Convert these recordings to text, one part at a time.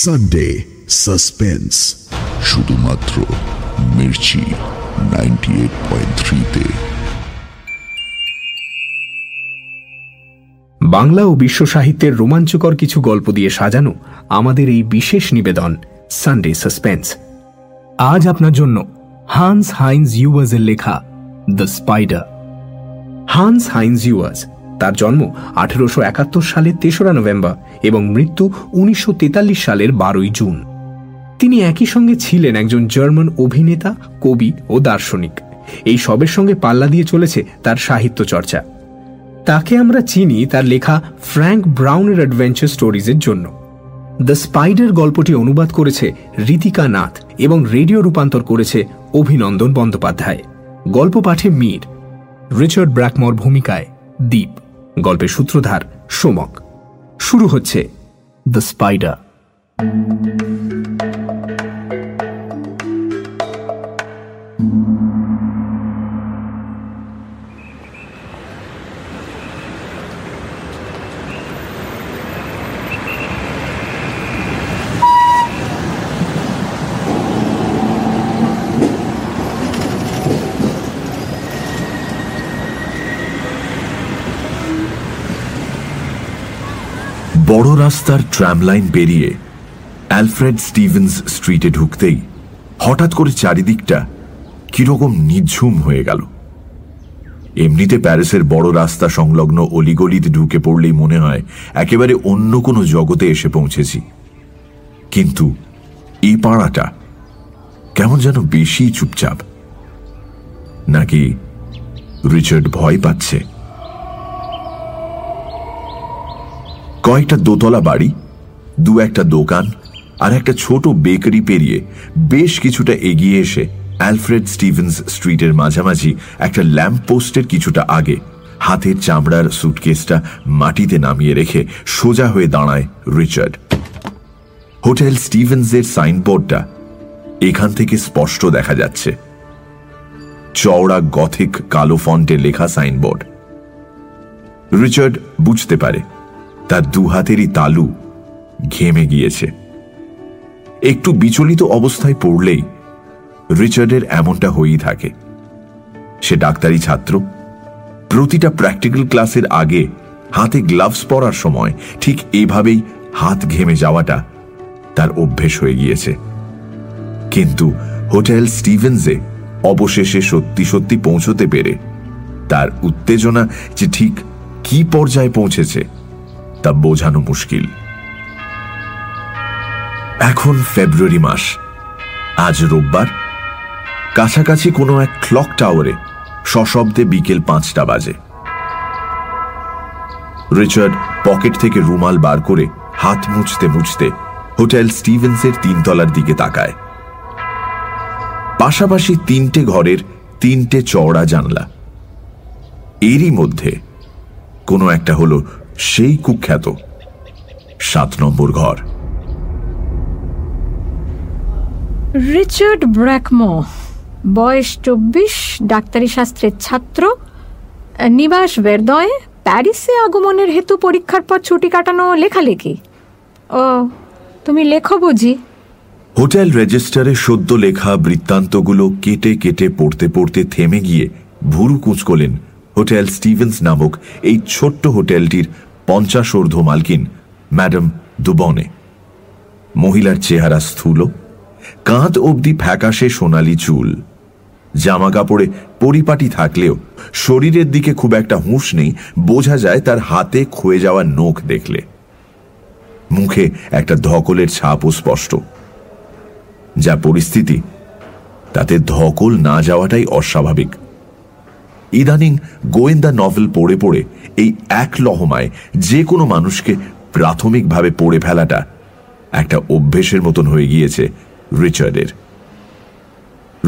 Sunday Suspense শুধুমাত্র Mirchi ninety eight point থ্রিতে বাংলা ও বিশ্ব সাহিত্যের রোমাঞ্চকর কিছু গল্প দিয়ে সাজানো আমাদের এই বিশেষ নিবেদন সানডে সাসপেন্স আজ আপনার জন্য হান্স হাইন্স ইউয়াজের লেখা the Spider Hans Heinz Ewers তার জন্ম আঠেরোশো একাত্তর সালের তেসরা নভেম্বর এবং মৃত্যু উনিশশো তেতাল্লিশ সালের বারোই জুন। তিনি একই সঙ্গে ছিলেন একজন জার্মান অভিনেতা, কবি ও দার্শনিক। এই সবের সঙ্গে পাল্লা দিয়ে চলেছে তার সাহিত্য চর্চা। তাকে আমরা চিনি তার লেখা ফ্র্যাঙ্ক ব্রাউনের অ্যাডভেঞ্চার স্টোরিজের জন্য। দ্য স্পাইডার গল্পটি অনুবাদ করেছে রীতিকা নাথ এবং রেডিও রূপান্তর করেছে অভিনন্দন বন্দ্যোপাধ্যায়। গল্প পাঠে মীর, রিচার্ড ব্র্যাকমর ভূমিকায় দ্বীপ গল্পের সূত্রধার সোমক। শুরু হচ্ছে দ্য স্পাইডার। বড় রাস্তার ট্রাম লাইন পেরিয়ে অ্যালফ্রেড স্টিভেন্স স্ট্রিটে ঢুকতেই হঠাৎ করে চারিদিকটা কীরকম নিঝুম হয়ে গেল। এমনিতে প্যারিসের বড় রাস্তা সংলগ্ন অলিগলিতে ঢুকে পড়লেই মনে হয় একেবারে অন্য কোনো জগতে এসে পৌঁছেছি। কিন্তু এই পাড়াটা কেমন যেন বেশি চুপচাপ। নাকি রিচার্ড ভয় পাচ্ছে? কয়েকটা দোতলা বাড়ি, দু একটা দোকান আর একটা ছোট বেকারি পেরিয়ে বেশ কিছুটা এগিয়ে এসে অ্যালফ্রেড স্টিভেন্স স্ট্রিটের মাঝামাঝি একটা ল্যাম্প পোস্টের কিছুটা আগে হাতের চামড়ার সুটকেসটা মাটিতে নামিয়ে রেখে সোজা হয়ে দাঁড়ায় রিচার্ড। হোটেল স্টিভেন্সের সাইনবোর্ডটা এখান থেকে স্পষ্ট দেখা যাচ্ছে। চওড়া গথিক কালো ফন্টে লেখা সাইনবোর্ড। রিচার্ড বুঝতে পারে তার দু হাতেরই তালু ঘেমে গিয়েছে। একটু বিচলিত অবস্থায় পড়লেই রিচার্ডের এমনটা হয়েই থাকে। সে ডাক্তারি ছাত্র। প্রতিটা প্র্যাকটিক্যাল ক্লাসের আগে হাতে গ্লাভস পরার সময় ঠিক এভাবেই হাত ঘেমে যাওয়াটা তার অভ্যেস হয়ে গিয়েছে। কিন্তু হোটেল স্টিভেন্সে অবশেষে সত্যি সত্যি পৌঁছতে পেরে তার উত্তেজনা যে ঠিক কি পর্যায়ে পৌঁছেছে তা বোঝানো মুশকিল। এখন ফেব্রুয়ারি মাস। আজ রোববার। কাছাকাছি কোনো এক ক্লক টাওয়ারে সশব্দে বিকেল পাঁচটা বাজে। রিচার্ড পকেট থেকে রুমাল বার করে হাত মুছতে মুছতে হোটেল স্টিভেন্সের তিনতলার দিকে তাকায়। পাশাপাশি তিনটে ঘরের তিনটে চওড়া জানলা। এরই মধ্যে কোনো একটা হলো সেই কুখ্যাত সাত নম্বর ঘর। রিচার্ড ব্র্যাকমো বয়স চব্বিশ ডাক্তারি শাস্ত্রের ছাত্র নিবাস বেরদয়ে প্যারিসে আগমনের হেতু পরীক্ষার পর ছুটি কাটানো লেখালেখি। ও তুমি লেখো বুঝি? হোটেল রেজিস্টারে সদ্য লেখা বৃত্তান্তগুলো কেটে কেটে পড়তে পড়তে থেমে গিয়ে ভুরু কুঁচকলেন হোটেল স্টিভেন্স নামক এই ছোট্ট হোটেলটির পঞ্চাশ ঊর্ধ্ব মালকিন, ম্যাডাম দুবনে। মহিলার চেহারা স্থূল, কাঁধ অবধি ফ্যাকাশে সোনালি চুল। জামা কাপড়ে পরিপাটি থাকলেও শরীরের দিকে খুব একটা হুঁশ নেই, বোঝা যায় তার হাতে ক্ষয়ে যাওয়া নখ দেখলে। মুখে একটা ধকলের ছাপও স্পষ্ট। যা পরিস্থিতি, তাতে ধকল না যাওয়াটাই অস্বাভাবিক। ইদানিং গোয়েন্দা নভেল পড়ে পড়ে এই এক লহমায় যে কোনো মানুষকে প্রাথমিকভাবে পড়ে ফেলাটা একটা অভ্যেসের মতন হয়ে গিয়েছে রিচার্ডের।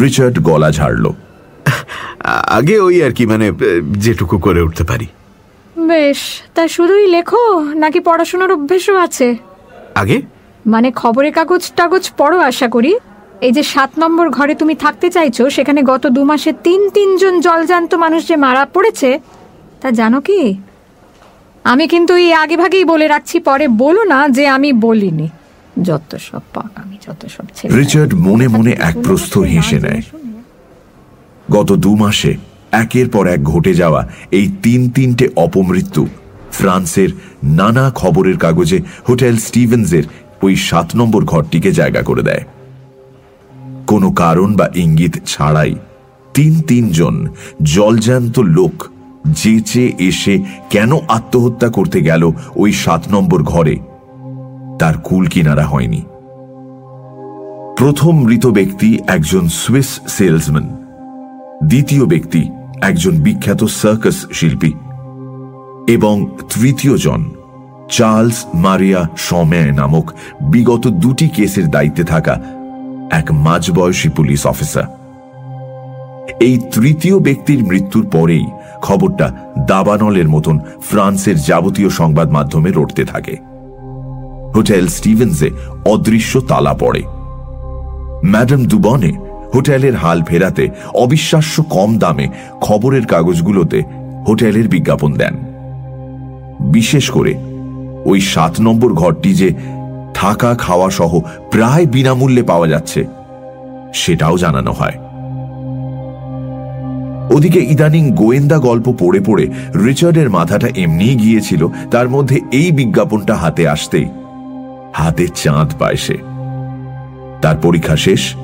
রিচার্ড গলা ঝাড়ল। আগে ওই আর কি মানে যেটুকু করে উঠতে পারি। বেশ তা শুধুই লেখো নাকি পড়াশোনার অভ্যেসও আছে? আগে? মানে খবরের কাগজ টাগজ পড়ো আশা করি। এই যে সাত নম্বর ঘরে তুমি থাকতে চাইছো সেখানে গত দু মাসে তিন তিনজন জলজান্ত মানুষ যে মারা পড়েছে তা জানো কি? আমি কিন্তু এই আগে ভাগেই বলে রাখছি পরে বলো না যে আমি বলিনি। যত সব পাকামি যত সব ছেলে। রিচার্ড মনে মনে এক প্রস্থ হেসে নেয়। গত দু মাসে একের পর এক ঘটে যাওয়া এই তিন তিনটে অপমৃত্যু ফ্রান্সের নানা খবরের কাগজে হোটেল স্টিভেন্সের ওই সাত নম্বর ঘরটিকে জায়গা করে দেয়। কোনো কারণ বা ইঙ্গিত ছাড়াই তিন তিনজন জলজান্ত লোক যেচে এসে কেন আত্মহত্যা করতে গেল ওই সাত নম্বর ঘরে তার কুল কিনারা হয়নি। প্রথম মৃত ব্যক্তি একজন সুইস সেলসম্যান, দ্বিতীয় ব্যক্তি একজন বিখ্যাত সার্কাস শিল্পী এবং তৃতীয় জন চার্লস মারিয়া সময় নামক বিগত দুটি কেসের দায়িত্বে থাকা এক মাঝবয়সী পুলিশ অফিসার। এই তৃতীয় ব্যক্তির মৃত্যুর পরেই খবরটা দাবানলের মতন ফ্রান্সের যাবতীয় সংবাদ মাধ্যমে রটতে থাকে। হোটেল স্টিভেন্সে অদৃশ্য তালা পড়ে। ম্যাডাম দুবনে হোটেলের হাল ফেরাতে অবিশ্বাস্য কম দামে খবরের কাগজগুলোতে হোটেলের বিজ্ঞাপন দেন। বিশেষ করে ওই সাত নম্বর ঘরটি যে থাকা খাওয়া সহ প্রায় বিনামূল্যে পাওয়া যাচ্ছে। সেটাও জানানো হয়। ওদিকে ইদানিং গোয়েন্দা গল্প পড়ে পড়ে রিচার্ডের মাথাটা এমনিই গিয়েছিল, তার মধ্যে এই বিজ্ঞাপনটা হাতে আসতেই। হাতে চাঁদ পায় সে। তার পরীক্ষা শেষ।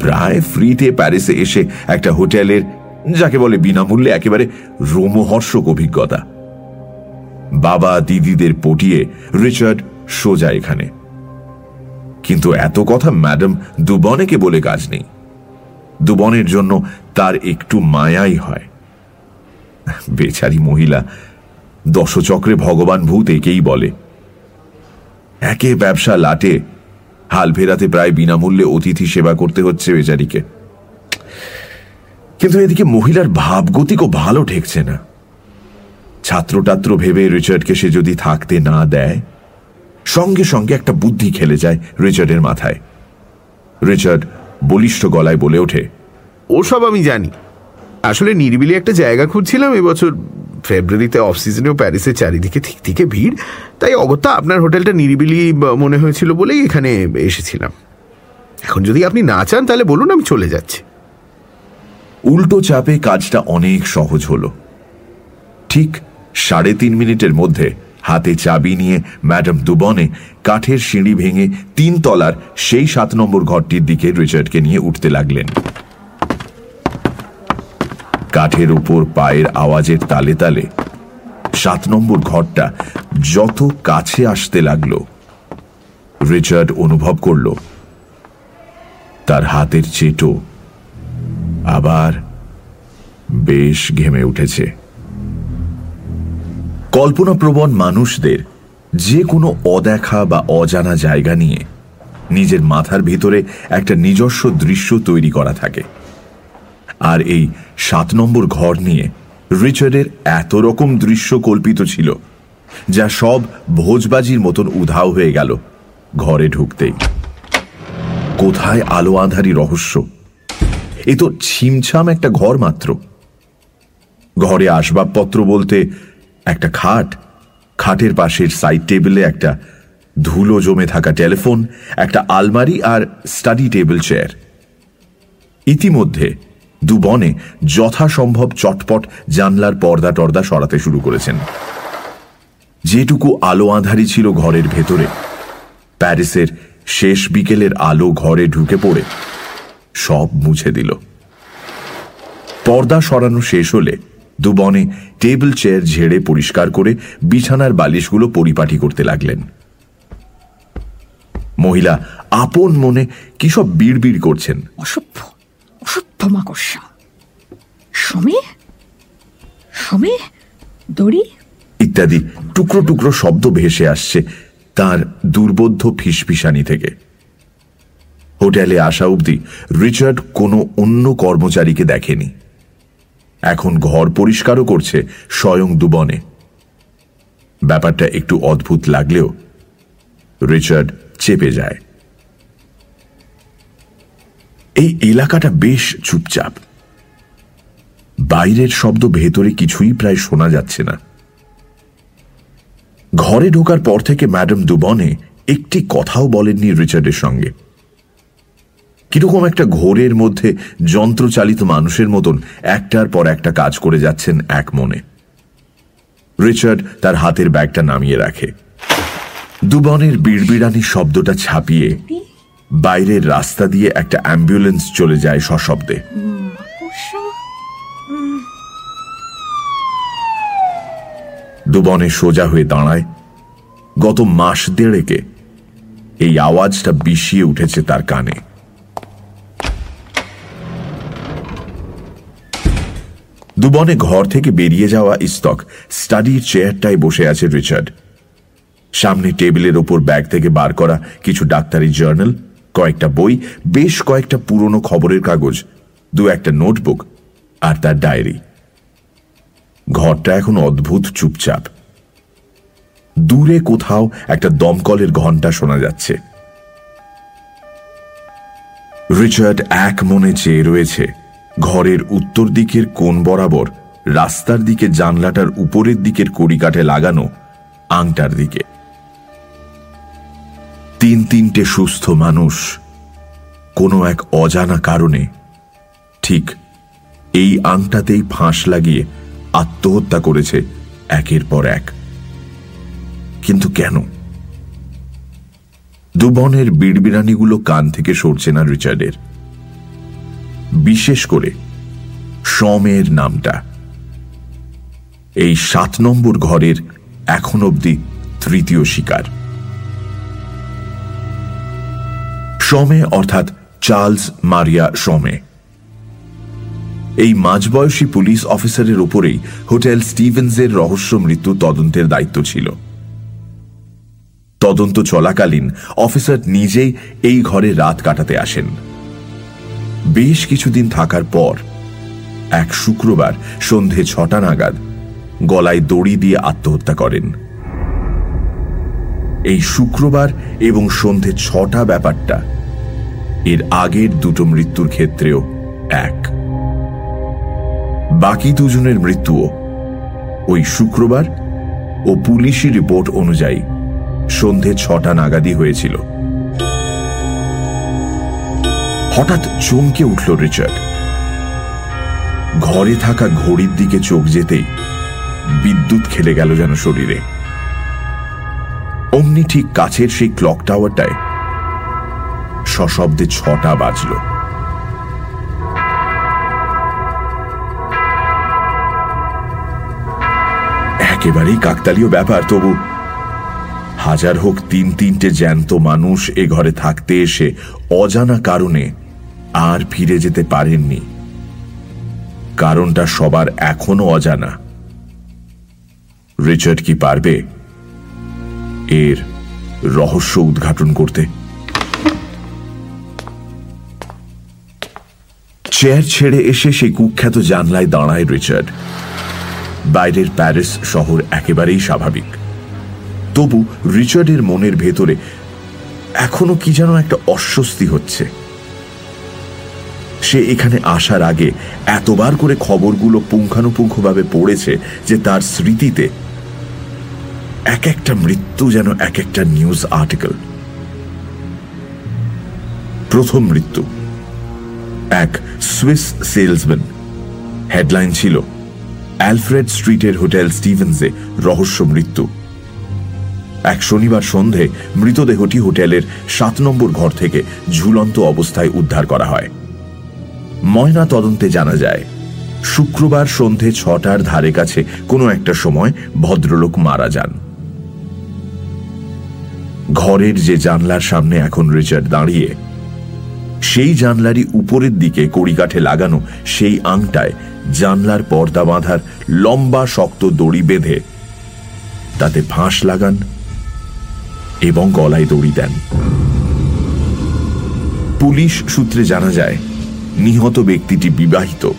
প্রায় ফ্রিতে প্যারিসে এসে একটা হোটেলের, যাকে বলে বিনামূল্যে একেবারে রোমহর্ষক অভিজ্ঞতা। বাবা দিদিদের পটিয়ে রিচার্ড সোজা এখানে। কিন্তু এত কথা ম্যাডাম দুবনেকে বলে কাজ নেই। দুবনের জন্য তার একটু মায়াই হয়। বেচারি মহিলা দশচক্রে ভগবান ভূত একেই বলে। একে ব্যবসা লাটে, হাল ফেরাতে প্রায় বিনামূল্যে অতিথি সেবা করতে হচ্ছে বেচারিকে। কিন্তু এদিকে মহিলার ভাবগতিকও ভালো ঠেকছে না। ছাত্রটাত্র ভেবে রিচার্ডকে সে যদি থাকতে না দেয় সঙ্গে সঙ্গে একটা বুদ্ধি খেলে যায় রিচার্ডের মাথায়। রিচার্ড বলিষ্ঠ গলায় বলে ওঠে ওসব আমি জানি। আসলে নিরিবিলি একটা জায়গা খুঁজছিলাম এবছর। ফেব্রুয়ারিতে অফ সিজনেও প্যারিসের চারিদিকে ঠিক থেকে ভিড়। তাই অগত্যা আপনার হোটেলটা নিরিবিলি মনে হয়েছিল বলেই এখানে এসেছিলাম। এখন যদি আপনি না চান তাহলে বলুন আমি চলে যাচ্ছি। উল্টো চাপে কাজটা অনেক সহজ হলো। ঠিক সাড়ে তিন মিনিটের মধ্যে হাতে চাবি নিয়ে ম্যাডাম দুবনে কাঠের সিঁড়ি ভেঙে তিন তলার সেই সাত নম্বর ঘরটির দিকে রিচার্ডকে নিয়ে উঠতে লাগলেন। কাঠের উপর পায়ের আওয়াজের তালে তালে সাত নম্বর ঘরটা যত কাছে আসতে লাগল, রিচার্ড অনুভব করল, তার হাতের চেটো আবার বেশ ঘেমে উঠেছে। কল্পনাপ্রবণ মানুষদের যে কোনো অদেখা বা অজানা জায়গা নিয়ে নিজের মাথার ভিতরে একটা নিজস্ব দৃশ্য তৈরি করা থাকে। আর এই সাত নম্বর ঘর নিয়ে রিচার্ডের এত রকম দৃশ্য কল্পিত ছিল, যা সব ভোজবাজির মতন উধাও হয়ে গেল ঘরে ঢুকতেই। কোথায় আলো আধারি রহস্য? এ তো ছিমছাম একটা ঘর মাত্র। ঘরে আসবাবপত্র বলতে একটা খাট। খাটের পাশের সাইড টেবিলে একটা ধুলো জমে থাকা টেলিফোন একটা আলমারি আর স্টাডি টেবিল চেয়ার ইতিমধ্যে দু বনে যথাসম্ভব চটপট জানলার পর্দা টর্দা সরাতে শুরু করেছেন। যেটুকু আলো আঁধারি ছিল ঘরের ভেতরে, প্যারিসের শেষ বিকেলের আলো ঘরে ঢুকে পড়ে, সব মুছে দিল। পর্দা সরানো শেষ হলে দুবনে টেবিল চেয়ার ঝেড়ে পরিষ্কার করে বিছানার বালিশগুলো পরিপাটি করতে লাগলেন। মহিলা আপন মনে কি সব বিড় করছেন? অসভ্য অসভ্য মাকড়সা। সমে? সমে? দড়ি? ইত্যাদি টুকরো টুকরো শব্দ ভেসে আসছে তার দুর্বোধ্য ফিসফিসানি থেকে। হোটেলে আসা অবধি রিচার্ড কোনো অন্য কর্মচারীকে দেখেনি। এখন ঘর পরিষ্কারও করছে স্বয়ং দুবনে। ব্যাপারটা একটু অদ্ভুত লাগলেও রিচার্ড চেপে যায়। এই এলাকাটা বেশ চুপচাপ। বাইরের শব্দ ভেতরে কিছুই প্রায় শোনা যাচ্ছে না। ঘরে ঢোকার পর থেকে ম্যাডাম দুবনে একটি কথাও বলেননি রিচার্ডের সঙ্গে। কীরকম একটা ঘোরের মধ্যে যন্ত্রচালিত মানুষের মতন একটার পর একটা কাজ করে যাচ্ছেন এক মনে। রিচার্ড তার হাতের ব্যাগটা নামিয়ে রাখে। দুবনের বিড়বিড়ানি শব্দটা ছাপিয়ে বাইরের রাস্তা দিয়ে একটা অ্যাম্বুলেন্স চলে যায় সশব্দে। দুবনে সোজা হয়ে দাঁড়ায়। গত মাস দেড়েকে এই আওয়াজটা বিষিয়ে উঠেছে তার কানে। দুবনে ঘর থেকে বেরিয়ে যাওয়া ইস্তক স্টাডির চেয়ারটায় বসে আছে রিচার্ড। সামনে টেবিলের ওপর ব্যাগ থেকে বার করা কিছু ডাক্তারি জার্নাল, কয়েকটা বই, বেশ কয়েকটা পুরনো খবরের কাগজ, দু একটা নোটবুক আর তার ডায়েরি। ঘরটা এখন অদ্ভুত চুপচাপ। দূরে কোথাও একটা দমকলের ঘণ্টা শোনা যাচ্ছে। রিচার্ড এক মনে চেয়ে রয়েছে। ঘরের উত্তর দিকের কোন বরাবর রাস্তার দিকে জানলাটার উপরের দিকের কড়িকাঠে লাগানো আংটার দিকে। তিন তিনটে সুস্থ মানুষ কোনো এক অজানা কারণে ঠিক এই আংটাতেই ফাঁস লাগিয়ে আত্মহত্যা করেছে একের পর এক। কিন্তু কেন? দুবনের বিড়বিড়ানিগুলো কান থেকে সরছে না রিচার্ডের। বিশেষ করে সমের নামটা। এই সাত নম্বর ঘরের এখন অবধি তৃতীয় শিকার। সমে অর্থাৎ চার্লস মারিয়া সমে। এই মাঝবয়সী পুলিশ অফিসারের উপরেই হোটেল স্টিভেন্সের রহস্য মৃত্যু তদন্তের দায়িত্ব ছিল। তদন্ত চলাকালীন অফিসার নিজেই এই ঘরে রাত কাটাতে আসেন। বেশ কিছুদিন থাকার পর, এক শুক্রবার সন্ধে ছটা নাগাদ গলায় দড়ি দিয়ে আত্মহত্যা করেন। এই শুক্রবার এবং সন্ধে ছটা ব্যাপারটা এর আগের দুটো মৃত্যুর ক্ষেত্রেও এক। বাকি দুজনের মৃত্যুও ওই শুক্রবার ও পুলিশি রিপোর্ট অনুযায়ী সন্ধে ছটা নাগাদি হয়েছিল। হঠাৎ চমকে উঠল রিচার্ড। ঘরে থাকা ঘড়ির দিকে চোখ যেতেই বিদ্যুৎ খেলে গেল যেন শরীরে। অমনি ঠিক কাছের সেই ক্লক টাওয়ারটায় সশব্দে ছটা বাজল। একেবারেই কাকতালীয় ব্যাপার, তবু হাজার হোক তিন তিনটে জ্যান্ত মানুষ এ ঘরে থাকতে এসে অজানা কারণে আর ফিরে যেতে পারেননি। কারণটা সবার এখনও অজানা। রিচার্ড কি পারবে এর রহস্য উদ্ঘাটন করতে? চেয়ার ছেড়ে এসে সেই কুখ্যাত জানলায় দাঁড়ায় রিচার্ড। বাইরের প্যারিস শহর একেবারেই স্বাভাবিক। তবু রিচার্ডের মনের ভেতরে এখনও কি যেন একটা অস্বস্তি হচ্ছে। সে এখানে আসার আগে এতবার করে খবরগুলো পুঙ্খানুপুঙ্খভাবে পড়েছে যে তার স্মৃতিতে এক একটা মৃত্যু যেন এক একটা নিউজ আর্টিকেল। প্রথম মৃত্যু। এক সুইস সেলসম্যান। হেডলাইন ছিল, অ্যালফ্রেড স্ট্রিটের হোটেল স্টিভেন্সে রহস্য মৃত্যু। এক শনিবার সন্ধে মৃতদেহটি হোটেলের সাত নম্বর ঘর থেকে ঝুলন্ত অবস্থায় উদ্ধার করা হয়। ময়না তদন্তে জানা যায়, শুক্রবার সন্ধে ছটার ধারে কাছে কোনো একটা সময় ভদ্রলোক মারা যান। ঘরের যে জানলার সামনে এখন রিচার্ড দাঁড়িয়ে, সেই জানলারই উপরের দিকে কড়িকাঠে লাগানো সেই আংটায় জানলার পর্দা বাঁধার লম্বা শক্ত দড়ি বেঁধে তাতে ফাঁস লাগান এবং গলায় দড়ি দেন। পুলিশ সূত্রে জানা যায় নিহত ব্যক্তিটি বিবাহিত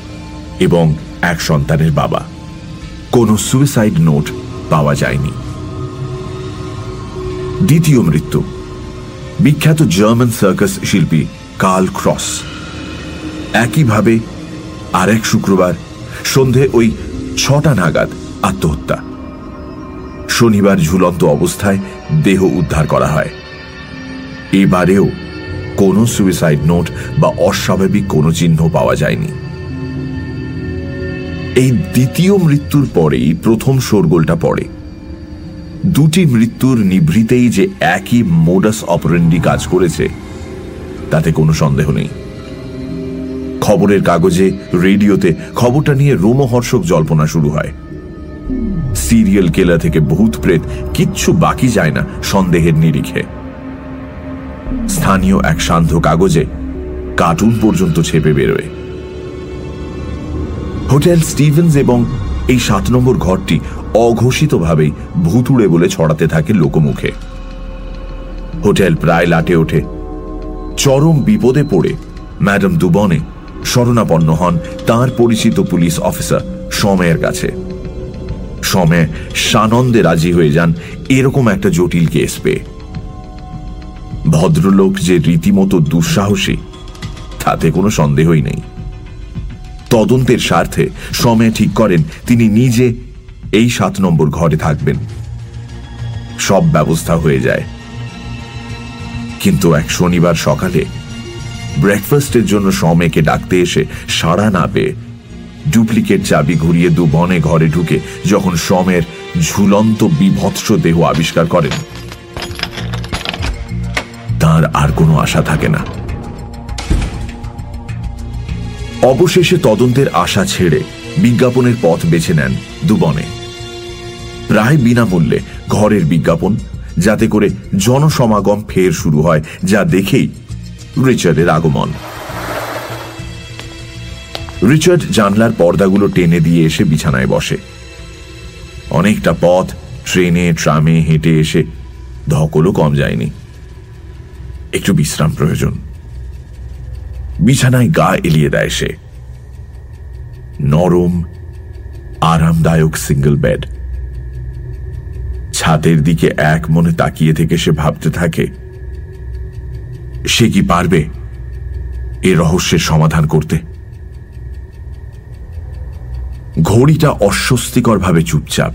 এবং এক সন্তানের বাবা। কোনো সুইসাইড নোট পাওয়া যায়নি। দ্বিতীয় মৃত্যু। বিখ্যাত জার্মান সার্কাস শিল্পী কার্ল ক্রস একইভাবে আরেক শুক্রবার সন্ধে ওই ছটা নাগাদ আত্মহত্যা। শনিবার ঝুলন্ত অবস্থায় দেহ উদ্ধার করা হয়। এবারেও কোনো সুইসাইড নোট বা অস্বাভাবিক কোনো চিহ্ন পাওয়া যায়নি। এই দ্বিতীয় মৃত্যুর পরেই প্রথম শোরগোলটা পড়ে। দুটি মৃত্যুর নিভৃতেই যে একই মোডাস অপারেন্ডি কাজ করেছে, তাতে কোনো সন্দেহ নেই। খবরের কাগজে, রেডিওতে খবরটা নিয়ে রোমহর্ষক জল্পনা শুরু হয়। সিরিয়াল কেলা থেকে ভূত প্রেত কিচ্ছু বাকি যায় না সন্দেহের নিরিখে। স্থানীয় এক সান্ধ্য কাগজে কার্টুন পর্যন্ত ছেপে বেরোয়। হোটেল স্টিভেন্স এবং এই সাত নম্বর ঘরটি অঘোষিতভাবেই ভুতুড়ে বলে ছড়াতে থাকে লোকমুখে। হোটেল প্রায় লাটে ওঠে। চরম বিপদে পড়ে ম্যাডাম দুবনে শরণাপন্ন হন তার পরিচিত পুলিশ অফিসার সময়ের কাছে। সময় সানন্দে রাজি হয়ে যান এরকম একটা জটিল কেস পেয়ে। ভদ্রলোক যে রীতিমতো দুঃসাহসী, তাতে কোনো সন্দেহই নেই। তদন্তের স্বার্থে সময় ঠিক করেন তিনি নিজে এই সাত নম্বর ঘরে থাকবেন। সব ব্যবস্থা হয়ে যায়। কিন্তু এক শনিবার সকালে ব্রেকফাস্টের জন্য সমেকে ডাকতে এসে সাড়া না পেয়ে ডুপ্লিকেট চাবি ঘুরিয়ে দু বনে ঘরে ঢুকে যখন সমের ঝুলন্ত বিভৎস দেহ আবিষ্কার করেন তার আর কোনো আশা থাকে না। অবশেষে তদন্তের আশা ছেড়ে বিজ্ঞাপনের পথ বেছে নেন দুবনে। প্রায় বিনামূল্যে ঘরের বিজ্ঞাপন, যাতে করে জনসমাগম ফের শুরু হয়, যা দেখেই রিচার্ডের আগমন। রিচার্ড জানলার পর্দাগুলো টেনে দিয়ে এসে বিছানায় বসে। অনেকটা পথ, ট্রেনে, ট্রামে হেঁটে এসে ধকলও কম যায়নি। একটু বিশ্রাম প্রয়োজন। বিছানায় গা এলিয়ে দেয় সে। নরম, আরামদায়ক সিঙ্গল বেড ছাতের দিকে এক মনে তাকিয়ে থেকে সে ভাবতে থাকে, সে কি পারবে এ রহস্যের সমাধান করতে? ঘড়িটা অস্বস্তিকরভাবে চুপচাপ।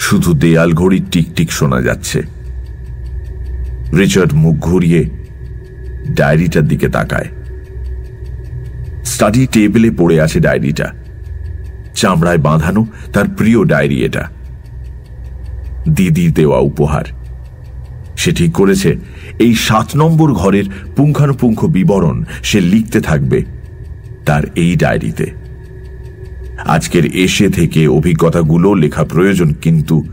শুধু দেয়াল ঘড়ির টিকটিক শোনা যাচ্ছে। রিচার্ড মুখ ঘুরিয়ে ডায়েরিটার দিকে তাকায়। স্টাডি টেবিলে পড়ে আছে ডায়েরিটা। চামড়ায় বাঁধানো তার প্রিয় ডায়েরি এটা। দিদির দেওয়া উপহার। সে ঠিক করেছে, এই সাত নম্বর ঘরের পুঙ্খানুপুঙ্খ বিবরণ সে লিখতে থাকবে তার এই ডায়েরিতে। আজকের এসে থেকে অভিজ্ঞতাগুলো লেখা প্রয়োজন, কিন্তু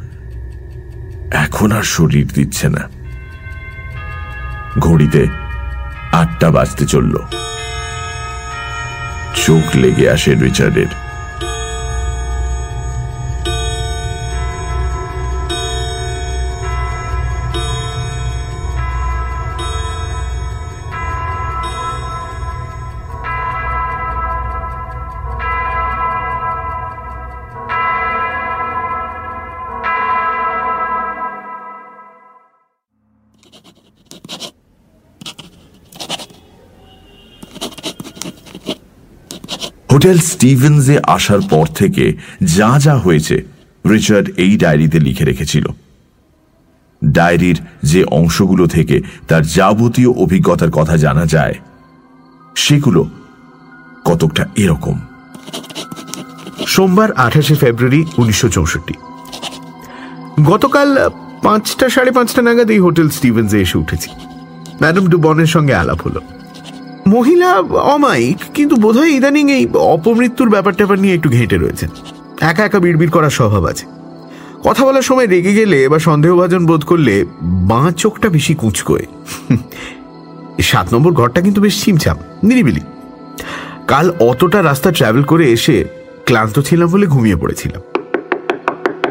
এখন আর শরীর দিচ্ছে না। ঘড়িতে আটটা বাজতে চলল। চোখ লেগে আসে রিচার্ডের। হোটেল স্টিভেন্সে আসার পর থেকে যা যা হয়েছে রিচার্ড এই ডায়েরিতে লিখে রেখেছিল। ডায়েরির যে অংশগুলো থেকে তার যাবতীয় অভিজ্ঞতার কথা জানা যায়, সেগুলো কতকটা এরকম। সোমবার আঠাশে ফেব্রুয়ারি উনিশশো চৌষট্টি। গতকাল পাঁচটা, সাড়ে পাঁচটা নাগাদ এই হোটেল স্টিভেন্সে এসে উঠেছি। ম্যাডাম ডুবনের সঙ্গে আলাপ হলো। মহিলা অমায়িক, কিন্তু বোধহয় ইদানিং এই অপমৃত্যুর ব্যাপার ট্যাপার নিয়ে একটু ঘেঁটে রয়েছেন একা একা বিড়বিড় করার স্বভাব আছে। কথা বলার সময় রেগে গেলে বা সন্দেহভাজন বোধ করলে বাঁ চোখটা বেশি কুচকোয়। সাত নম্বর ঘরটা কিন্তু বেশ ছিমছাম, নিরিবিলি। কাল অতটা রাস্তা ট্রাভেল করে এসে ক্লান্ত ছিলাম বলে ঘুমিয়ে পড়েছিলাম।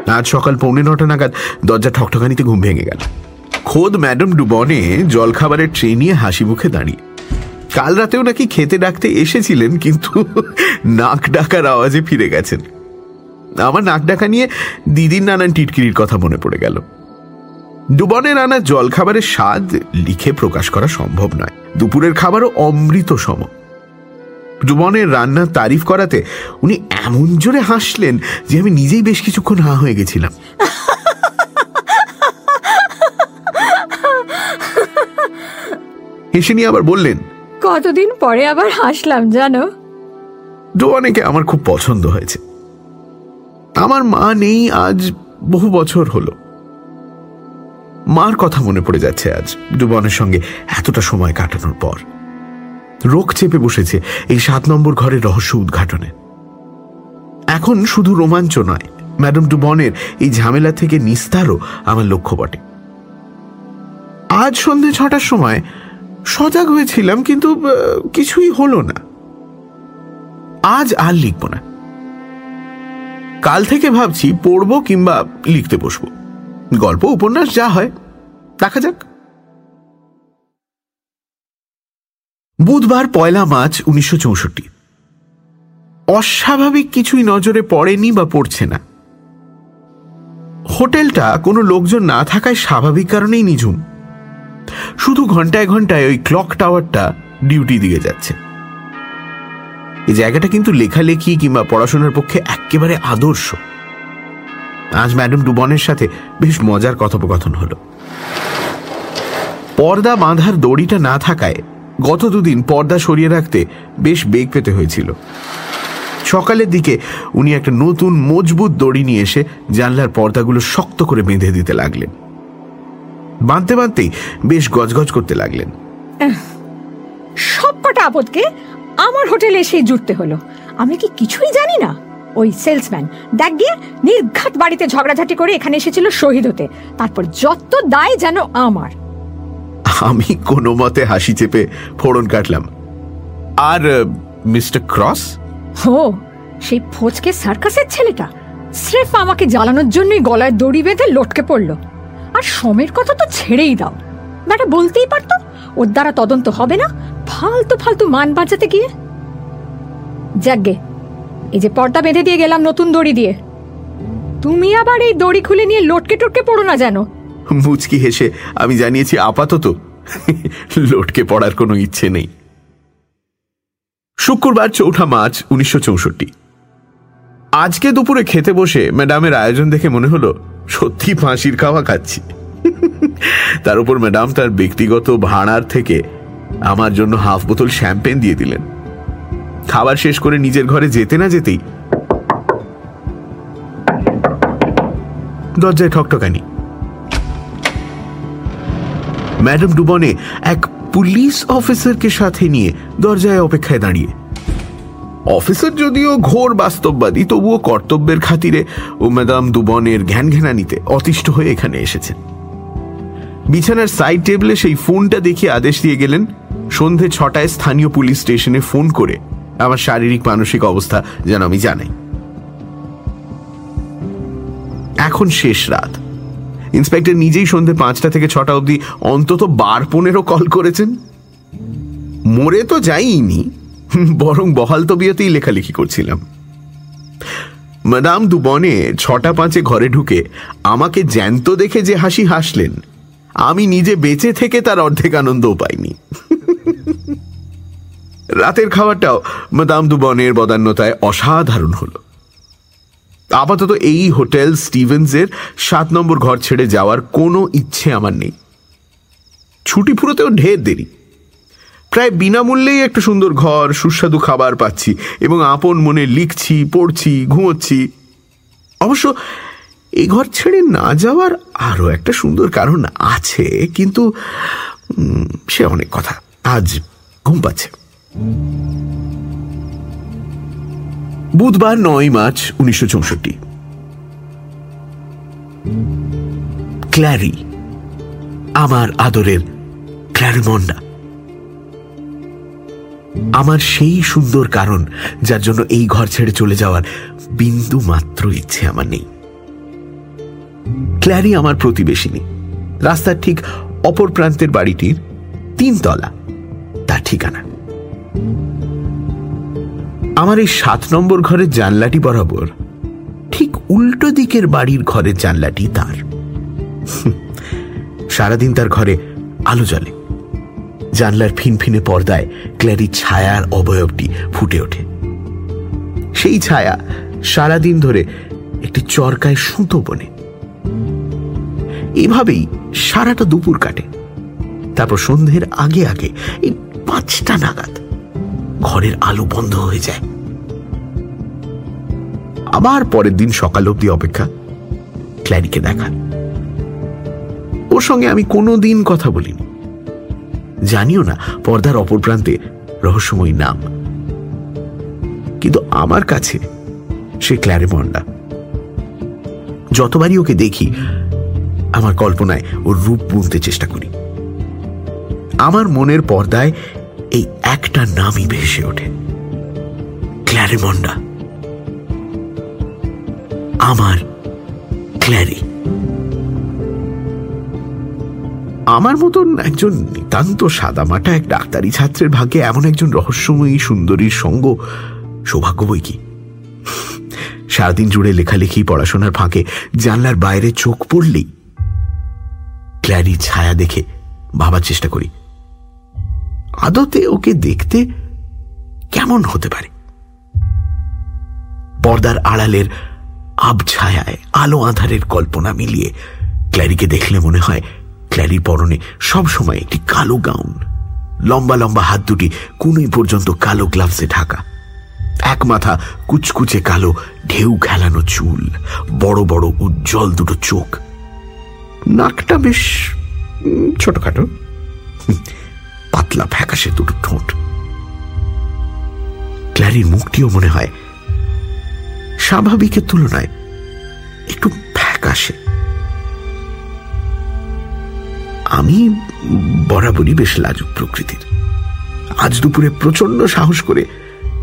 আজ সকাল পৌনে নটা নাগাদ দরজা ঠকঠকানিতে ঘুম ভেঙে গেল। খোদ ম্যাডাম ডুবনে জলখাবারের ট্রে নিয়ে হাসি মুখে দাঁড়িয়ে। কাল রাতেও নাকি খেতে ডাকতে এসেছিলেন, কিন্তু নাক ডাকার আওয়াজে ফিরে গেছেন। আমার নাক ডাকা নিয়ে দিদির নানান টিটকিরির কথা মনে পড়ে গেল। ডুবনের আনা জলখাবারের স্বাদ লিখে প্রকাশ করা সম্ভব নয়। দুপুরের খাবারও অমৃত সম। ডুবনের রান্নার তারিফ করাতে উনি এমন জোরে হাসলেন যে আমি নিজেই বেশ কিছুক্ষণ হা হয়ে গেছিলাম। হেসে নিয়ে আবার বললেন কতদিন পরে আবার হাসলাম, জানো? ডোয়ানেকে আমার খুব পছন্দ হয়েছে। আমার মা নেই, আজ বহু বছর হলো। মার কথা মনে পড়ে যাচ্ছে আজ ডুবনের সঙ্গে এতটা সময় কাটানোর পর। রোগ চেপে বসেছে এই সাত নম্বর ঘরের রহস্য উদ্ঘাটনে। এখন শুধু রোমাঞ্চ নয়, ম্যাডাম ডুবনের এই ঝামেলা থেকে নিস্তারও আমার লক্ষ্য বটে। আজ সন্ধে ছটার সময় সজাগ হয়েছিলাম, কিন্তু কিছুই হলো না। আজ আর লিখব না। কাল থেকে ভাবছি পড়ব কিংবা লিখতে বসবো। গল্প, উপন্যাস, যা হয়, দেখা যাক। বুধবার পয়লা মার্চ উনিশশো চৌষট্টি। অস্বাভাবিক কিছুই নজরে পড়েনি বা পড়ছে না। হোটেলটা কোনো লোকজন না থাকায় স্বাভাবিক কারণেই নিঝুম। শুধু ঘন্টায় ঘন্টায় ওই ক্লক টাওয়ারটা ডিউটি দিয়ে যাচ্ছে। এই জায়গাটা কিন্তু লেখালেখি কিংবা পড়াশোনার পক্ষে একেবারে আদর্শ। আজ ম্যাডাম ডুবনের সাথে বেশ মজার কথোপকথন হলো। পর্দা বাঁধার দড়িটা না থাকায় গত দুদিন পর্দা সরিয়ে রাখতে বেশ বেগ পেতে হয়েছিল। সকালের দিকে উনি একটা নতুন মজবুত দড়ি নিয়ে এসে জানলার পর্দাগুলো শক্ত করে বেঁধে দিতে লাগলেন। বাঁধতে বাঁধতেই বেশ গজগজ করতে লাগলেন। সব কটা আপদকে আমার হোটেলে এসে জুটতে হলো। আমি কি কিছুই জানি না? ওই সেলসম্যান দেখ গিয়ে নির্ঘাত বাড়িতে ঝগড়াঝাটি করে এখানে এসেছিল শহীদ হতে। তারপর যত দায় যেন আমার। আমি কোনো মতে হাসি চেপে ফোড়ন কাটলাম। আর মিস্টার ক্রস? হো সেই ফোচকে সার্কাসের ছেলেটা। স্রেফ আমাকে জ্বালানোর জন্যই গলায় দড়ি বেঁধে লটকে পড়ল। আর সমের কথা তো ছেড়েই দাও। ব্যাটা বলতেই পারতো, ওর দ্বারা তদন্ত হবে না, ফালতু ফালতু মান বাঁচাতে গিয়ে। যাকগে এই যে পর্দা বেঁধে দিয়ে গেলাম নতুন দড়ি দিয়ে। তুমি আবার এই দড়ি খুলে নিয়ে লটকে টটকে পড়ো না জানো। মুচকি হেসে, আমি জানিয়েছি আপাতত লটকে পড়ার কোনো ইচ্ছে নেই। শুক্রবার চৌঠা মার্চ উনিশশো চৌষট্টি। আজকে দুপুরে খেতে বসে ম্যাডামের আয়োজন দেখে মনে হলো সত্যি ফাঁসির খাওয়া খাচ্ছি। তার উপর ম্যাডাম তার ব্যক্তিগত ভাড়ার থেকে আমার জন্য হাফ বোতল শ্যাম্পেন দিয়ে দিলেন। খাবার শেষ করে নিজের ঘরে যেতে না যেতেই দরজায় ঠকঠকানি। ম্যাডাম ডুবনে এক পুলিশ অফিসারকে সাথে নিয়ে দরজায় অপেক্ষায় দাঁড়িয়ে অফিসার যদিও ঘোর বাস্তববাদী, তবুও কর্তব্যের খাতিরে ও ম্যাডাম দুবনের ঘ্যান ঘ্যানানিতে অতিষ্ঠ হয়ে এখানে এসেছেন। বিছানার সাইড টেবিলে সেই ফোনটা দেখিয়ে আদেশ দিয়ে গেলেন, সন্ধে ছটায় স্থানীয় পুলিশ স্টেশনে ফোন করে আমার শারীরিক মানসিক অবস্থা যেন আমি জানাই। এখন শেষ রাত। ইন্সপেক্টর নিজেই সন্ধে পাঁচটা থেকে ছটা অবধি অন্তত বার পনেরো কল করেছেন। মরে তো যাইনি বরং বহাল তবিয়তেই লেখালেখি করছিলাম। ম্যাডাম দুবনে ছটা পাঁচে ঘরে ঢুকে আমাকে জ্যান্ত দেখে যে হাসি হাসলেন, আমি নিজে বেঁচে থেকে তার অর্ধেক আনন্দও পাইনি। রাতের খাবারটাও ম্যাডাম দুবনের বদান্যতায় অসাধারণ হলো। আপাতত এই হোটেল স্টিভেন্সের সাত নম্বর ঘর ছেড়ে যাওয়ার কোনো ইচ্ছে আমার নেই। ছুটি ফুরোতেও ঢের দেরি। প্রায় বিনামূল্যেই একটা সুন্দর ঘর, সুস্বাদু খাবার পাচ্ছি এবং আপন মনে লিখছি, পড়ছি, ঘুমোচ্ছি। অবশ্য এই ঘর ছেড়ে না যাওয়ার আরও একটা সুন্দর কারণ আছে, কিন্তু সে অনেক কথা। আজ ঘুম পাচ্ছে। বুধবার নয় মার্চ উনিশশো চৌষট্টি। ক্ল্যারি, আমার আদরের ক্ল্যারিমন্ডা আমার সেই সুন্দর কারণ, যার জন্য এই ঘর ছেড়ে চলে যাওয়ার বিন্দু মাত্র ইচ্ছে আমার নেই। ক্ল্যারি আমার প্রতিবেশিনী। রাস্তার ঠিক অপর প্রান্তের বাড়িটির তিনতলা, তার ঠিকানা। আমার এই সাত নম্বর ঘরের জানলাটি বরাবর ঠিক উল্টো দিকের বাড়ির ঘরের জানলাটি তার। সারাদিন তার ঘরে আলো জ্বলে। জানলার ফিনফিনে পর্দায় ক্ল্যারির ছায়ার অবয়বটি ফুটে ওঠে। সেই ছায়া সারাদিন ধরে একটি চরকায় সুতো বনে। এভাবেই সারাটা দুপুর কাটে। তারপর সন্ধ্যের আগে আগে এই পাঁচটা নাগাদ ঘরের আলো বন্ধ হয়ে যায়। আবার পরের দিন সকাল অব্দি অপেক্ষা ক্ল্যারিকে দেখা। ওর সঙ্গে আমি কোনো দিন কথা বলিনি। জানিও না, পর্দার অপর প্রান্তে রহস্যময় নাম। কিন্তু আমার কাছে সে ক্ল্যারিমন্ডা। যতবারই ওকে দেখি, আমার কল্পনায় ওর রূপ বুনতে চেষ্টা করি। আমার মনের পর্দায় এই একটা নামই ভেসে ওঠে। ক্ল্যারিমন্ডা। আমার ক্ল্যারি। আমার মতন একজন নিতান্ত সাদামাটা এক ডাক্তারি ছাত্রের ভাগ্যে এমন একজন রহস্যময়ী সুন্দরীর সঙ্গ সৌভাগ্য বই কি? সারাদিন জুড়ে লেখালেখি, পড়াশোনার ফাঁকে, জানলার বাইরে চোখ পড়লেই ক্ল্যারি ছায়া দেখে ভাবার চেষ্টা করি। আদতে ওকে দেখতে কেমন হতে পারে? পর্দার আড়ালের আবছায়ায় আলো আধারের কল্পনা মিলিয়ে ক্ল্যারিকে দেখলে মনে হয় ক্ল্যারির পরনে সবসময় একটি কালো গাউন। লম্বা লম্বা হাত দুটি কুনুই পর্যন্ত কালো গ্লাভসে ঢাকা। এক মাথা কুচকুচে কালো ঢেউ খেলানো চুল, বড় বড় উজ্জ্বল দুটো চোখ। নাকটা বেশ ছোটখাটো। পাতলা ফ্যাকাশে দুটো ঠোঁট। ক্ল্যারির মুখটিও মনে হয় স্বাভাবিকের তুলনায় একটু ফ্যাকাশে। আমি বরাবরই বেশ লাজুক প্রকৃতির। আজ দুপুরে প্রচণ্ড সাহস করে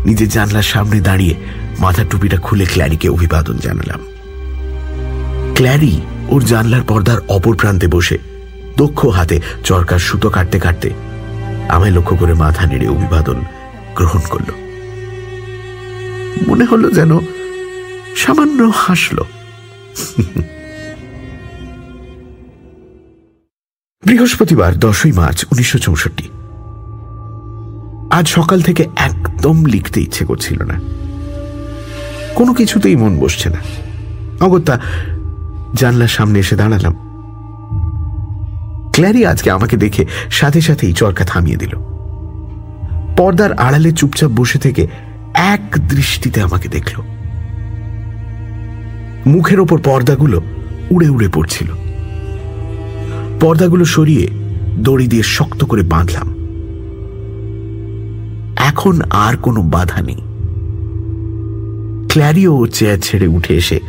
নিজের জানলার সামনে দাঁড়িয়ে মাথার টুপিটা খুলে ক্ল্যারিকে অভিবাদন জানালাম। ক্ল্যারি ওর জানলার পর্দার অপর প্রান্তে বসে দক্ষ হাতে চরকার সুতো কাটতে কাটতে আমায় লক্ষ্য করে মাথা নেড়ে অভিবাদন গ্রহণ করল। মনে হলো যেন সামান্য হাসল। বৃহস্পতিবার দশই মার্চ উনিশশো চৌষট্টি। আজ সকাল থেকে একদম লিখতে ইচ্ছে করছিল না। কোনো কিছুতেই মন বসছে না। অগত্যা, জানলার সামনে এসে দাঁড়ালাম। ক্ল্যারি আজকে আমাকে দেখে সাথে সাথেই চরকা থামিয়ে দিল। পর্দার আড়ালে চুপচাপ বসে থেকে এক দৃষ্টিতে আমাকে দেখল। মুখের ওপর পর্দাগুলো উড়ে উড়ে পড়ছিল। পর্দাগুলো সরিয়ে দড়ি দিয়ে শক্ত করে বাঁধলাম। এখন আর কোনো বাধা নেই। ক্ল্যারিও চেয়ার ছেড়ে উঠে এসে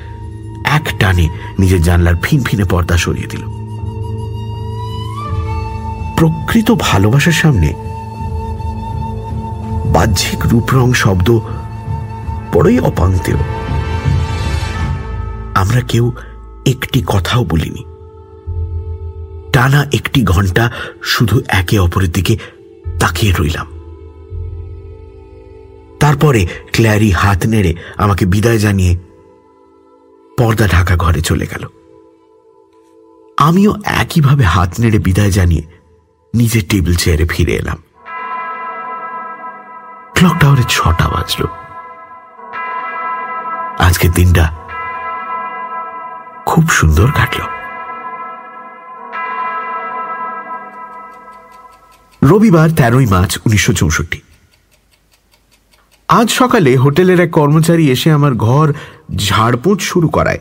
এক টানে নিজের জানলার ফিনফিনে পর্দা সরিয়ে দিল। প্রকৃত ভালোবাসার সামনে বাহ্যিক রূপরং শব্দ বড়ই অপান্তেয়। আমরা কেউ একটি কথাও বলিনি। টানা একটি ঘণ্টা শুধু একে অপরের দিকে তাকিয়ে রইলাম। তারপরে ক্ল্যারি হাত নেড়ে আমাকে বিদায় জানিয়ে পর্দা ঢাকা ঘরে চলে গেল। আমিও একইভাবে হাত নেড়ে বিদায় জানিয়ে নিজের টেবিল চেয়ারে ফিরে এলাম। ক্লক টাওয়ারে ছটা বাজল। আজকের দিনটা খুব সুন্দর কাটল। রবিবার তেরোই মার্চ উনিশশো চৌষট্টি। আজ সকালে হোটেলের এক কর্মচারী এসে আমার ঘর ঝাড়পোঁছ শুরু করায়।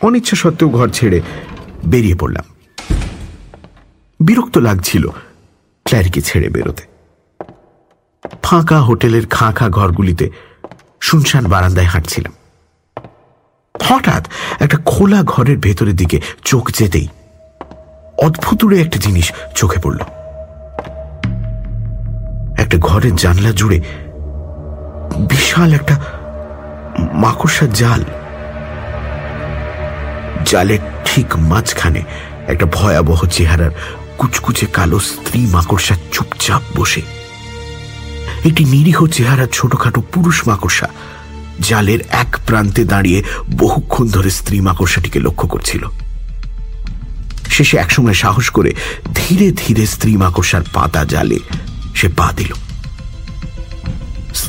অনিচ্ছা সত্ত্বেও ঘর ছেড়ে বেরিয়ে পড়লাম। বিরক্ত লাগছিল ক্ল্যারিকে ছেড়ে বেরোতে। ফাঁকা হোটেলের খাঁ খাঁ ঘরগুলিতে শুনশান বারান্দায় হাঁটছিলাম। হঠাৎ একটা খোলা ঘরের ভেতরের দিকে চোখ যেতেই অদ্ভুতুড়ে একটা জিনিস চোখে পড়ল। ঘরের জানলা জুড়ে বিশাল একটা মাকড়সার জাল। জালের ঠিক মাঝখানে একটা ভয়াবহ চেহারার কুচকুচে কালো স্ত্রী মাকড়সা চুপচাপ বসে। একটি নিরীহ চেহারার ছোটখাটো পুরুষ মাকড়সা জালের এক প্রান্তে দাঁড়িয়ে বহুক্ষণ ধরে স্ত্রী মাকড়সাটিকে লক্ষ্য করছিল। শেষে একসময় সাহস করে ধীরে ধীরে স্ত্রী মাকড়সার পাতা জালে সে পা দিল।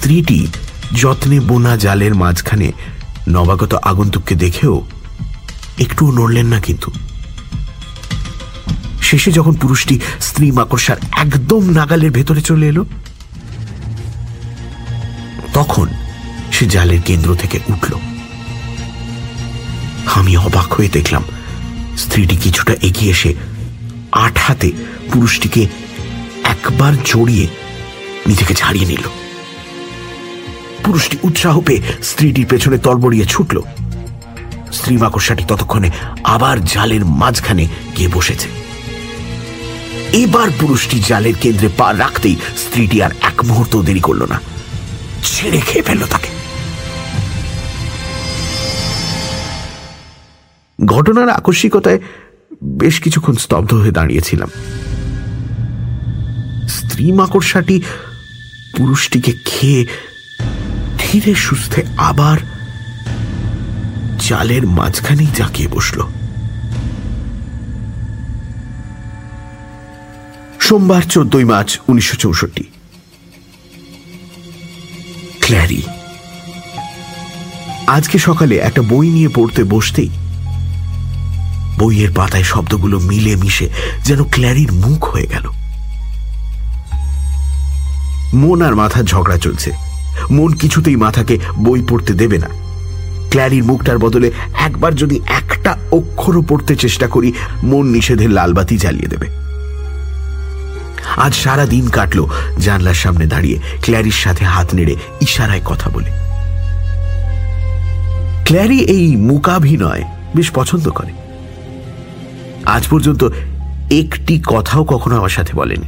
স্ত্রীটি যত্নে বোনা জালের মাঝখানে নবাগত আগন্তুককে দেখেও একটুও নড়লেন না কিন্তু। শেষে যখন পুরুষটি স্ত্রী মাকড়সার একদম নাগালের ভেতরে চলে এলো, তখন সে জালের কেন্দ্র থেকে উঠল। আমি অবাক হয়ে দেখলাম, স্ত্রীটি কিছুটা এগিয়ে এসে আট হাতে পুরুষটিকে একবার জড়িয়ে নিজেকে ছাড়িয়ে নিল। পুরুষটি উৎসাহ পেয়ে স্ত্রীটির পেছনে তলবড়িয়ে ছুটল। স্ত্রী মাকড়সাটি ততক্ষণে আবার জালের মাঝখানে গিয়ে বসেছে। এবার পুরুষটি জালের কেন্দ্রে পা রাখতেই স্ত্রীটি আর এক মুহূর্ত দেরি করল না। ছেড়ে খেয়ে ফেলল তাকে। ঘটনার আকস্মিকতায় বেশ কিছুক্ষণ স্তব্ধ হয়ে দাঁড়িয়েছিলাম। স্ত্রী মাকড়সাটি পুরুষটিকে খেয়ে ধীরে সুস্থে আবার চালের মাঝখানেই জাঁকিয়ে বসল। সোমবার চোদ্দই মার্চ উনিশশো চৌষট্টি। ক্ল্যারি, আজকে সকালে একটা বই নিয়ে পড়তে বসতেই বইয়ের পাতায় শব্দগুলো মিলে মিশে যেন ক্ল্যারির মুখ হয়ে গেল। মন আর মাথার ঝগড়া চলছে। মন কিছুতেই মাথাকে বই পড়তে দেবে না। ক্ল্যারির মুখটার বদলে একবার যদি একটা অক্ষরও পড়তে চেষ্টা করি, মন নিষেধের লালবাতি জ্বালিয়ে দেবে। আজ সারা দিন কাটলো জানলার সামনে দাঁড়িয়ে ক্ল্যারির সাথে হাত নেড়ে ইশারায় কথা বলে। ক্ল্যারি এই মুকাভিনয় বেশ পছন্দ করে। আজ পর্যন্ত একটি কথাও কখনো আমার সাথে বলেনি।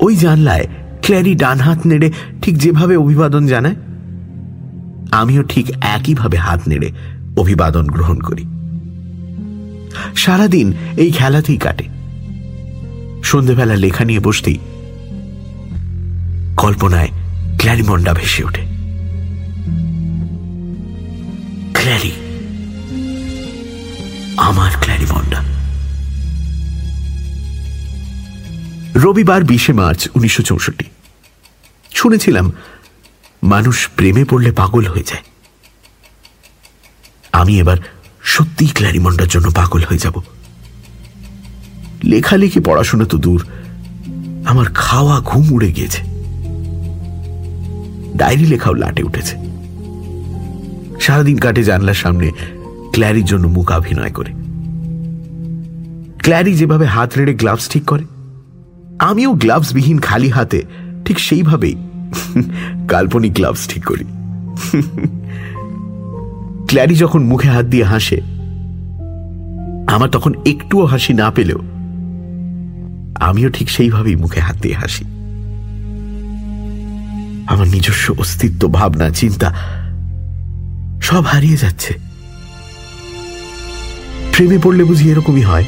ওই জানলায় ক্ল্যারি ডান হাত নেড়ে ঠিক যেভাবে অভিবাদন জানায়, আমিও ঠিক একইভাবে হাত নেড়ে অভিবাদন গ্রহণ করি। সারাদিন এই খেলাতেই কাটে। সন্ধেবেলা লেখা নিয়ে বসতেই কল্পনায় ক্ল্যারিমন্ডা ভেসে ওঠে। ক্ল্যারি, আমার ক্ল্যারিমন্ডা রবিবার বিশে মার্চ উনিশশো চৌষট্টি। শুনেছিলাম, মানুষ প্রেমে পড়লে পাগল হয়ে যায়। আমি এবার সত্যিই ক্ল্যারিমন্ডার জন্য পাগল হয়ে যাব। লেখালেখি পড়াশোনা তো দূর, আমার খাওয়া ঘুম উড়ে গিয়েছে। ডায়েরি লেখাও লাটে উঠেছে। সারাদিন কাটে জানলার সামনে ক্ল্যারির জন্য মুখ অভিনয় করে। ক্ল্যারি যেভাবে হাত রেড়ে গ্লাভস ঠিক করে, আমিও গ্লাভসবিহীন খালি হাতে ঠিক সেইভাবেই কাল্পনিক গ্লাভস ঠিক করি। ক্ল্যারি যখন মুখে হাত দিয়ে হাসে, আমার তখন একটুও হাসি না পেলেও আমিও ঠিক সেইভাবেই মুখে হাত দিয়ে হাসি। আমার নিজস্ব অস্তিত্ব, ভাবনা, চিন্তা সব হারিয়ে যাচ্ছে। প্রেমে পড়লে বুঝি এরকমই হয়।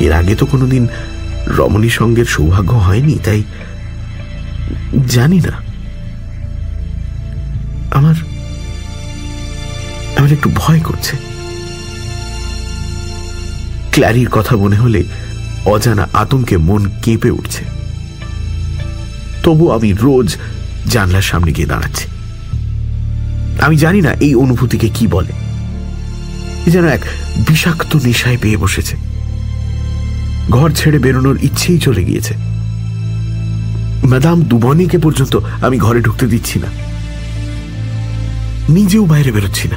এর আগে তো কোনোদিন রমণী সঙ্গের সৌভাগ্য হয়নি, তাই জানি না। আমার আমার একটু ভয় করছে। ক্ল্যারির কথা মনে হলে অজানা আতঙ্কে মন কেঁপে উঠছে। তবু আমি রোজ জানলার সামনে গিয়ে দাঁড়াচ্ছি। আমি জানি না এই অনুভূতিকে কি বলে। যেন এক বিষাক্ত নেশায় পেয়ে বসেছে। ঘর ছেড়ে বেরোনোর ইচ্ছেই চলে গিয়েছে। ম্যাদাম দুবনিকে পর্যন্ত আমি ঘরে ঢুকতে দিচ্ছি না। নিজেও বাইরে বেরোচ্ছি না।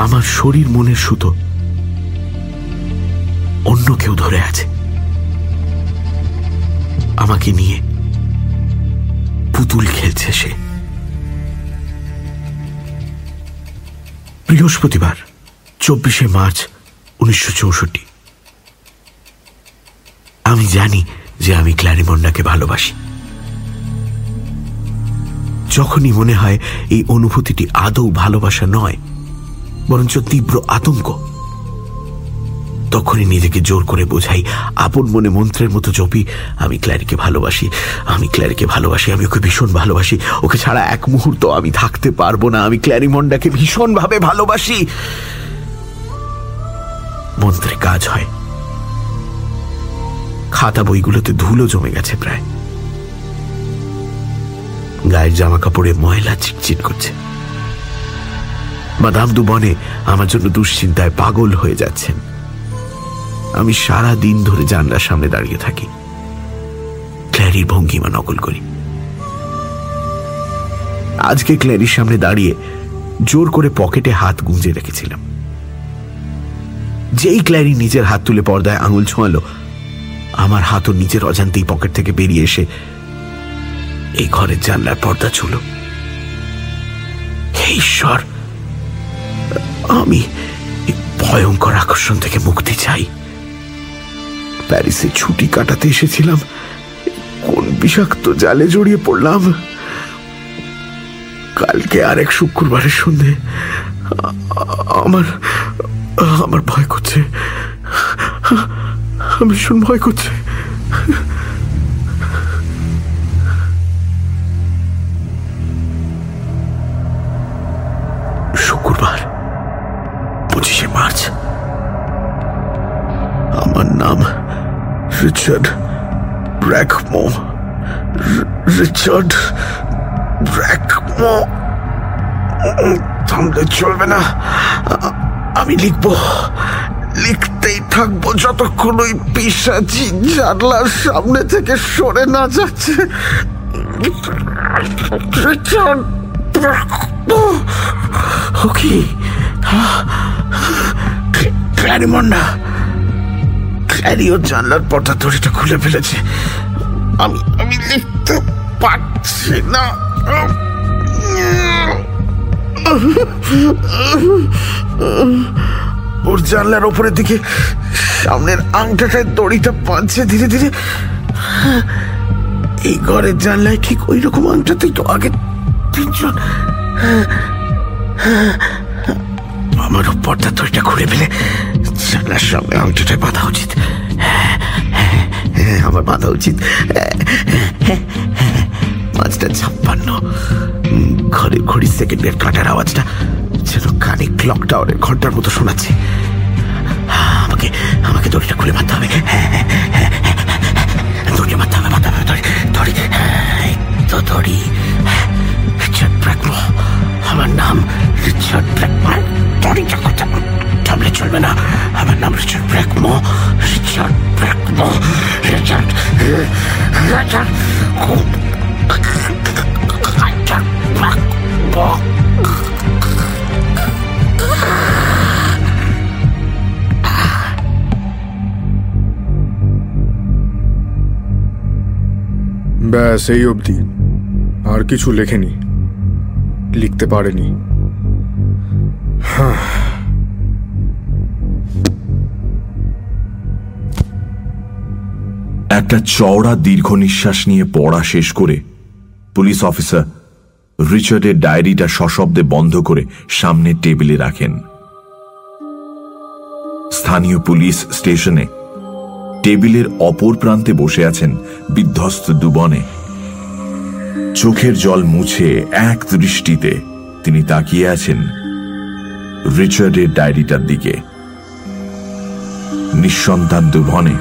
আমার শরীর মনের সুতো অন্য কেউ ধরে আছে। আমাকে নিয়ে পুতুল খেলছে সে। বৃহস্পতিবার, চব্বিশে মার্চ উনিশশো চৌষট্টি। আমি জানি যে আমি ক্ল্যারিমন্ডাকে ভালোবাসি। যখনই মনে হয় এই অনুভূতিটি আদৌ ভালোবাসা নয়, বরঞ্চ তীব্র আতঙ্ক, তখনই নিজেকে জোর করে বোঝাই, আপন মনে মন্ত্রের মতো জপি, আমি ক্ল্যারিকে ভালোবাসি, আমি ক্ল্যারিকে ভালোবাসি, আমি ওকে ভীষণ ভালোবাসি, ওকে ছাড়া এক মুহূর্ত আমি থাকতে পারব না, আমি ক্ল্যারিমন্ডাকে ভীষণভাবে ভালোবাসি। মন্ত্রে কাজ হয়। খাতা বইগুলোতে ধুলো জমে গেছে প্রায়। গায়ের জামা কাপড়ে ময়লা চিটচিট করছে। মাদাম দুবনে আমার জন্য দুশ্চিন্তায় পাগল হয়ে যাচ্ছেন। আমি সারা দিন ধরে জানলার সামনে দাঁড়িয়ে থাকি। ক্ল্যারির ভঙ্গিমা নকল করি। আজকে ক্ল্যারির সামনে দাঁড়িয়ে জোর করে পকেটে হাত গুঁজে রেখেছিলাম। যেই ক্ল্যারি নিজের হাত তুলে পর্দায় আঙুল ছোঁয়ালো, আমার হাতও নিজের অজান্তেই পকেট থেকে বেরিয়ে এসে এই ঘরের জানলার পর্দা ছিল। হে ঈশ্বর, আমি ভয়ঙ্কর আকর্ষণ থেকে মুক্তি চাই। প্যারিসে ছুটি কাটাতে এসেছিলাম, কোন বিষাক্ত জালে জড়িয়ে পড়লাম। কালকে আরেক শুক্রবারের সন্ধে আমার আমার ভয় করছে। আমি ভীষণ ভয় করছে। শুক্রবার, পঁচিশে মার্চ। আমার নাম রিচার্ড ব্র্যাকমো। রিচার্ড ব্র্যাকমো। থামলে চলবে না। আমি লিখব। লিখতেই থাকব যতক্ষণ ওই পিসাচি জানলার সামনে থেকে সরে না যাচ্ছে। কি? ক্ল্যারিমন্ডা ক্ল্যারিও জানলার পর্দা দড়িটা খুলে ফেলেছে। আমি আমি লিখতে পারছি না। ওর জানলার ওপরের দিকে সামনের আংটাটায় দড়িটা বাঁধছে ধীরে ধীরে। এই ঘরের জানলায় ঠিক ওই রকম আংটাতেই তো আগে তিনজন। আমার পর্দা দড়িটা খুলে ফেলে জানলার সামনে আংটাটায় বাঁধা উচিত। হ্যাঁ, আমার বাঁধা উচিত। পাঁচটা ছাপ্পান্ন। ঘরের ঘড়ি সেকেন্ডের কাটার আওয়াজটা যেন কানে ক্লক টাওয়ারের ঘণ্টার মতো শোনাচ্ছে। আমাকে আমাকে দড়িটা খুলে মারতে হবে। দড়িটা বাঁধতে হবে বাঁধতে হবে, দড়ি দড়ি। তো দড়ি। রিচার্ড ব্র্যাকমো আমার নাম রিচার্ড ব্র্যাকমো দড়িটা কথা থামলে চলবে না। আমার নাম Richard Brackmo Richard Brackmo Richard Richard Brackmo ব্যাস, এই অবধি। আর কিছু লেখেনি। লিখতে পারেনি। একটা চওড়া দীর্ঘ নিঃশ্বাস নিয়ে পড়া শেষ করে পুলিশ অফিসার রিচার্ডের ডায়েরিটা সশব্দে বন্ধ করে সামনে টেবিলে রাখেন। স্থানীয় পুলিশ স্টেশনে টেবিলের অপর প্রান্তে বসে আছেন বিধ্বস্ত দুবনে। চোখের জল মুছে এক দৃষ্টিতে তিনি তাকিয়ে আছেন রিচার্ডের ডায়েরিটার দিকে। নিঃসন্তান দুবনে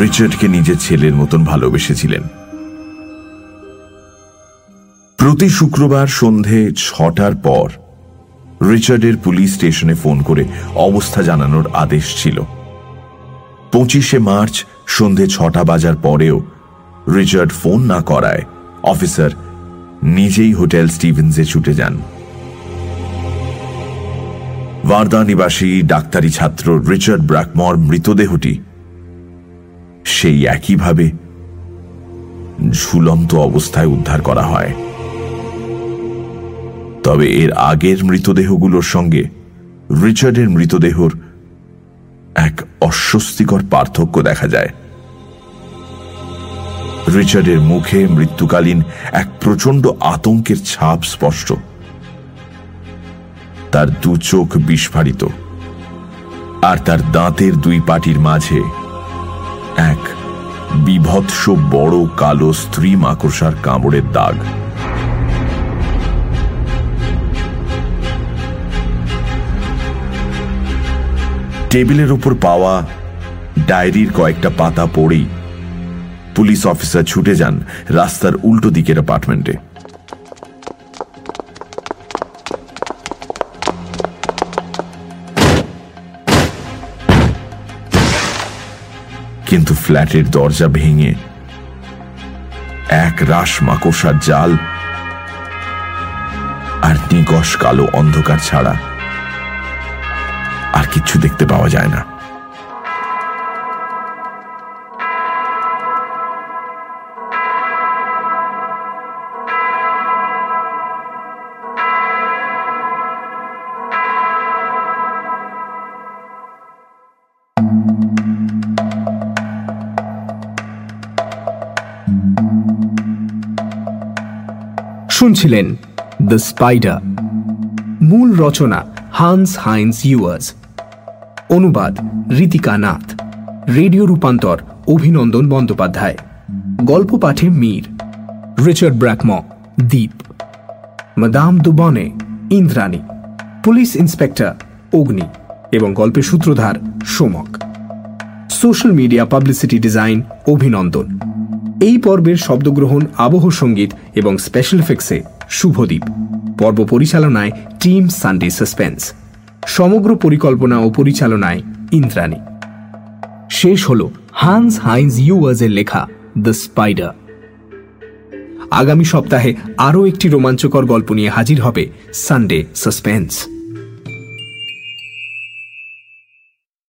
রিচার্ডকে নিজের ছেলের মতন ভালোবেসেছিলেন। প্রতি শুক্রবার সন্ধে ছটার পর রিচার্ডের পুলিশ স্টেশনে ফোন করে অবস্থা জানানোর আদেশ ছিল। পঁচিশে মার্চ সন্ধে ছটা বাজার পরেও রিচার্ড ফোন না করায় অফিসার নিজেই হোটেল স্টিভেন্সে ছুটে যান। ওয়ার্দা নিবাসী ডাক্তারি ছাত্র রিচার্ড ব্র্যাকমর মৃতদেহটি সেই একইভাবে ঝুলন্ত অবস্থায় উদ্ধার করা হয়। তবে এর আগের মৃতদেহগুলোর সঙ্গে রিচার্ডের মৃতদেহর এক অস্বস্তিকর পার্থক্য দেখা যায়। রিচার্ডের মুখে মৃত্যুকালীন এক প্রচণ্ড আতঙ্কের ছাপ স্পষ্ট। তার দু চোখ বিস্ফারিত, আর তার দাঁতের দুই পাটির মাঝে এক বিভৎস বড় কালো স্ত্রী মাকড়সার কামড়ের দাগ। টেবিলের উপর পাওয়া ডায়েরির কয়েকটা পাতা পড়েই পুলিশ অফিসার ছুটে যান রাস্তার উল্টো দিকের অ্যাপার্টমেন্টে। কিন্তু ফ্ল্যাটের দরজা ভেঙে এক রাস মাকসার জাল আর নিগস কালো অন্ধকার ছাড়া আর কিচ্ছু দেখতে পাওয়া যায় না। শুনছিলেন দ্য স্পাইডার মূল রচনা হান্স হাইন্স ইউয়ার্স অনুবাদ রীতিকা নাথ। রেডিও রূপান্তর অভিনন্দন বন্দ্যোপাধ্যায়। গল্প পাঠে Mir. Richard Brackmo Dweep madam Dubne, Indrani. Police inspector, Agni. এবং গল্পের সূত্রধার, Somak. Social media publicity design, অভিনন্দন। এই পর্বের শব্দগ্রহণ, আবহ সংগীত এবং স্পেশাল এফেক্টসে শুভদ্বীপ পর্ব পরিচালনায় টিম সানডে সাসপেন্স। সমগ্র পরিকল্পনা ও পরিচালনায় ইন্দ্রাণী। শেষ হল হান্স হাইন্স এর লেখা দ্য স্পাইডার। আগামী সপ্তাহে আরও একটি রোমাঞ্চকর গল্প নিয়ে হাজির হবে সানডে সাসপেন্স।